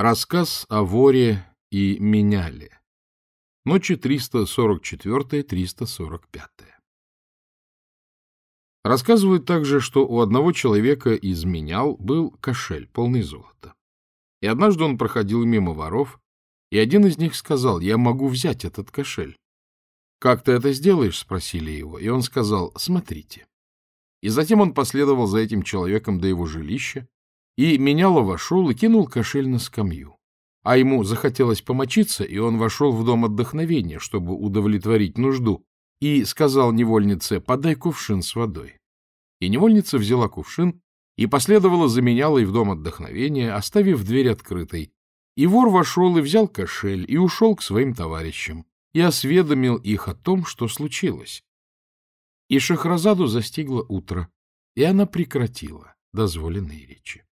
Рассказ о воре и меняле. Ночи 344-345. Рассказывают также, что у одного человека из менял был кошель, полный золота. И однажды он проходил мимо воров, и один из них сказал, «Я могу взять этот кошель». «Как ты это сделаешь?» — спросили его, и он сказал, «Смотрите». И затем он последовал за этим человеком до его жилища, и меняло вошел и кинул кошель на скамью. А ему захотелось помочиться, и он вошел в дом отдохновения, чтобы удовлетворить нужду, и сказал невольнице «подай кувшин с водой». И невольница взяла кувшин и последовала за менялой в дом отдохновения, оставив дверь открытой. И вор вошел и взял кошель, и ушел к своим товарищам, и осведомил их о том, что случилось. И Шахразаду застигло утро, и она прекратила дозволенные речи.